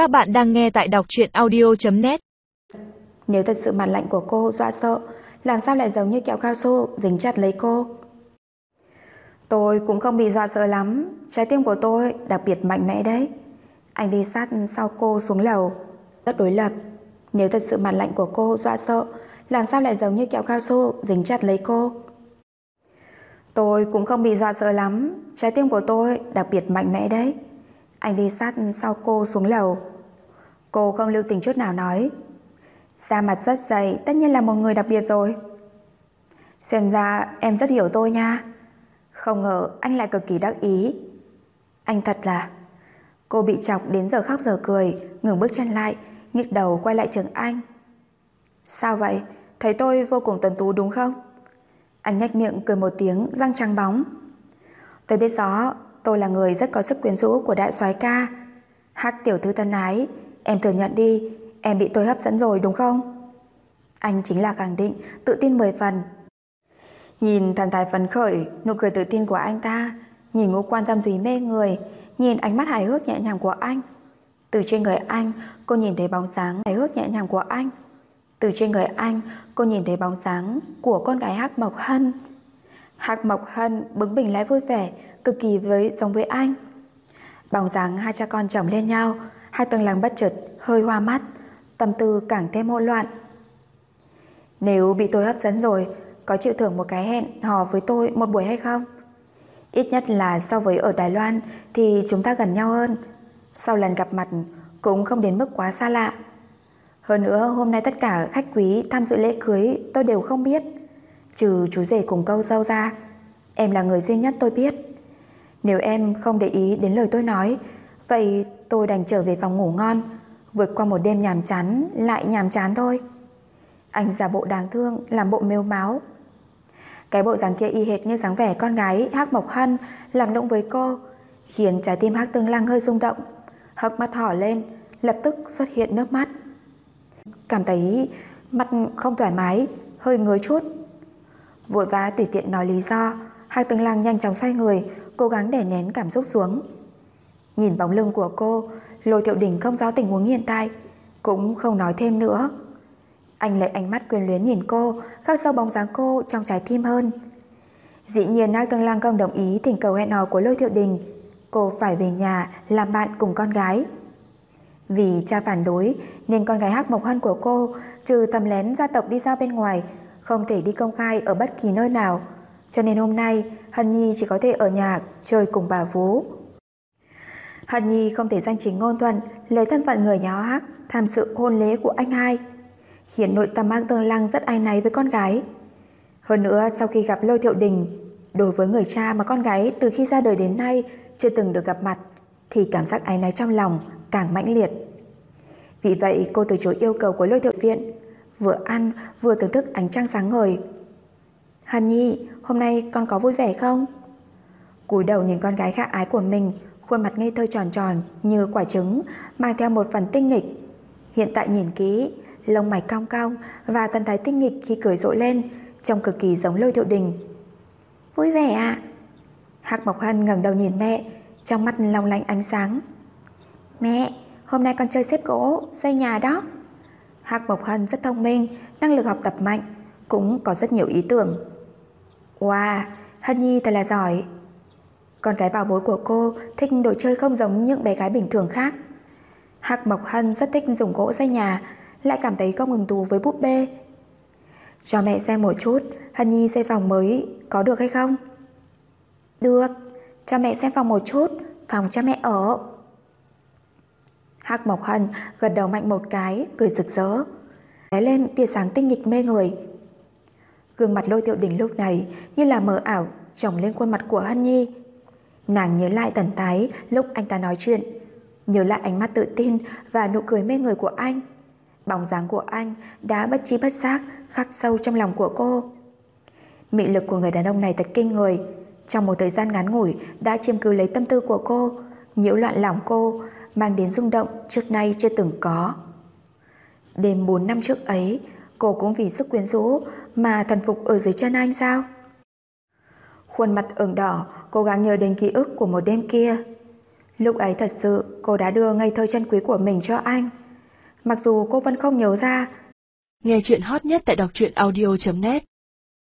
Các bạn đang nghe tại đọc truyện audio.net Nếu thật sự mặt lạnh của cô dọa sợ, làm sao lại giống như kẹo cao su dính chặt lấy cô? Tôi cũng không bị dọa sợ lắm, trái tim của tôi đặc biệt mạnh mẽ đấy. Anh đi sát sau cô xuống lầu, rất đối lập. Nếu thật sự mặt lạnh của cô dọa sợ, làm sao lại giống như kẹo cao su dính chặt lấy cô? Tôi cũng không bị dọa sợ lắm, trái tim của tôi đặc biệt mạnh mẽ đấy. Anh đi sát sau cô xuống lầu. Cô không lưu tình chút nào nói. Da mặt rất dày, tất nhiên là một người đặc biệt rồi. Xem ra em rất hiểu tôi nha. Không ngờ anh lại cực kỳ đắc ý. Anh thật là... Cô bị chọc đến giờ khóc giờ cười, ngừng bước chân lại, nhức đầu quay lại trường anh. Sao vậy? Thấy tôi vô cùng tuần tú đúng không? Anh nhếch miệng cười một tiếng, răng trắng bóng. Tôi biết rõ, tôi là người rất có sức quyến rũ của đại soái ca. Hắc tiểu thư thân ái, em thừa nhận đi, em bị tôi hấp dẫn rồi đúng không? Anh chính là khẳng định, tự tin mười phần. Nhìn thần thái phấn khởi, nụ cười tự tin của anh ta, nhìn ngũ quan tâm thúy mê người, nhìn ánh mắt hài hước nhẹ nhàng của anh. Từ trên người anh, cô nhìn thấy bóng dáng hài hước nhẹ nhàng của anh. Từ trên người anh, cô nhìn thấy bóng dáng của con gái Hắc Mộc Hân hạc Mộc Hân bứng bình lái vui vẻ, cực kỳ với giống với anh. Bóng dáng hai cha con chồng lên nhau, hai tầng làng bất chợt hơi hoa mắt, tâm tư càng thêm hỗn loạn. Nếu bị tôi hấp dẫn rồi, có chịu thưởng một cái hẹn hò với tôi một buổi hay không? Ít nhất là so với ở Đài Loan thì chúng ta gần nhau hơn. Sau lần gặp mặt cũng không đến mức quá xa lạ. Hơn nữa hôm nay tất cả khách quý tham dự lễ cưới tôi đều không biết. Trừ chú rể cùng câu dâu ra, em là người duy nhất tôi biết. Nếu em không để ý đến lời tôi nói, vậy tôi đành trở về phòng ngủ ngon, vượt qua một đêm nhàm chán lại nhàm chán thôi. Anh giả bộ đáng thương, làm bộ mêu máu. Cái bộ dáng kia y hệt như dáng vẻ con gái Hắc Mộc Hân làm động với cô, khiến trái tim Hắc Tương Lăng hơi rung động, Hắc mắt hỏ lên, lập tức xuất hiện nước mắt. Cảm thấy mặt không thoải mái, hơi ngứa chút. Vội vã tùy tiện nói lý do, Hạc Tương Lăng nhanh chóng xoay người, cố gắng để nén cảm xúc xuống. Nhìn bóng lưng của cô, Lôi Thiệu Đình không rõ tình huống hiện tại, cũng không nói thêm nữa. Anh lấy ánh mắt quyền luyến nhìn cô, khắc sâu bóng dáng cô trong trái tim hơn. Dĩ nhiên Hạc Tương lăng không đồng ý thỉnh cầu hẹn hò của Lôi Thiệu Đình. Cô phải về nhà làm bạn cùng con gái. Vì cha phản đối nên con gái Hắc Mộc Hân của cô trừ tầm lén gia tộc đi ra bên ngoài, không thể đi công khai ở bất kỳ nơi nào. Cho nên hôm nay Hân Nhi chỉ có thể ở nhà chơi cùng bà Vú. Hân Nhi không thể danh chính ngôn thuận lấy thân phận người nhà Hắc tham sự hôn lễ của anh hai khiến nội tâm Mạc Tương Lăng rất ai náy với con gái. Hơn nữa sau khi gặp Lôi Thiệu Đình, đối với người cha mà con gái từ khi ra đời đến nay chưa từng được gặp mặt, thì cảm giác ái náy trong lòng càng mãnh liệt. Vì vậy cô từ chối yêu cầu của Lôi Thiệu Viện, vừa ăn vừa thưởng thức ánh trăng sáng ngời. Hàn Nhi, hôm nay con có vui vẻ không? Cúi đầu nhìn con gái khả ái của mình, khuôn mặt ngây thơ tròn tròn như quả trứng, mang theo một phần tinh nghịch. Hiện tại nhìn kỹ, lông mày cong cong và thần thái tinh nghịch khi cười rộ lên, trông cực kỳ giống Lôi Thiệu Đình. Vui vẻ ạ. À? Hạc Mộc Hân ngẩng đầu nhìn mẹ, trong mắt long lanh ánh sáng. Mẹ, hôm nay con chơi xếp gỗ, xây nhà đó. Hạc Mộc Hân rất thông minh, năng lực học tập mạnh, cũng có rất nhiều ý tưởng. Wow, Hân Nhi thật là giỏi. Con gái bảo bối của cô thích đồ chơi không giống những bé gái bình thường khác. Hạc Mộc Hân rất thích dùng gỗ xây nhà, lại cảm thấy không ngừng tù với búp bê. Cho mẹ xem một chút, Hân Nhi xây phòng mới có được hay không? Được, cho mẹ xem phòng một chút, phòng cho mẹ ở. Hắc Mộc Hân gật đầu mạnh một cái, cười rực rỡ. Lé lên tia sáng tinh nghịch mê người. Gương mặt lôi tiểu đỉnh lúc này như là mờ ảo trồng lên khuôn mặt của Hân Nhi. Nàng nhớ lại tần tái lúc anh ta nói chuyện, nhớ lại ánh mắt tự tin và nụ cười mê người của anh. Bóng dáng của anh đã bất chi bất giác khắc sâu trong lòng của cô. Mị lực của người đàn ông này thật kinh người. Trong một thời gian ngắn ngủi đã chiếm cứ lấy tâm tư của cô, nhiễu loạn lòng cô, mang đến rung động trước nay chưa từng có. Đêm 4 năm trước ấy, cô cũng vì sức quyến rũ mà thần phục ở dưới chân anh sao? Khuôn mặt ửng đỏ, cố gắng nhớ đến ký ức của một đêm kia. Lúc ấy thật sự cô đã đưa ngây thơ chân quý của mình cho anh. Mặc dù cô vẫn không nhớ ra Nghe chuyện hot nhất tại đọc truyện audio.net